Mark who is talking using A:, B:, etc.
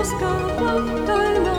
A: ej velgå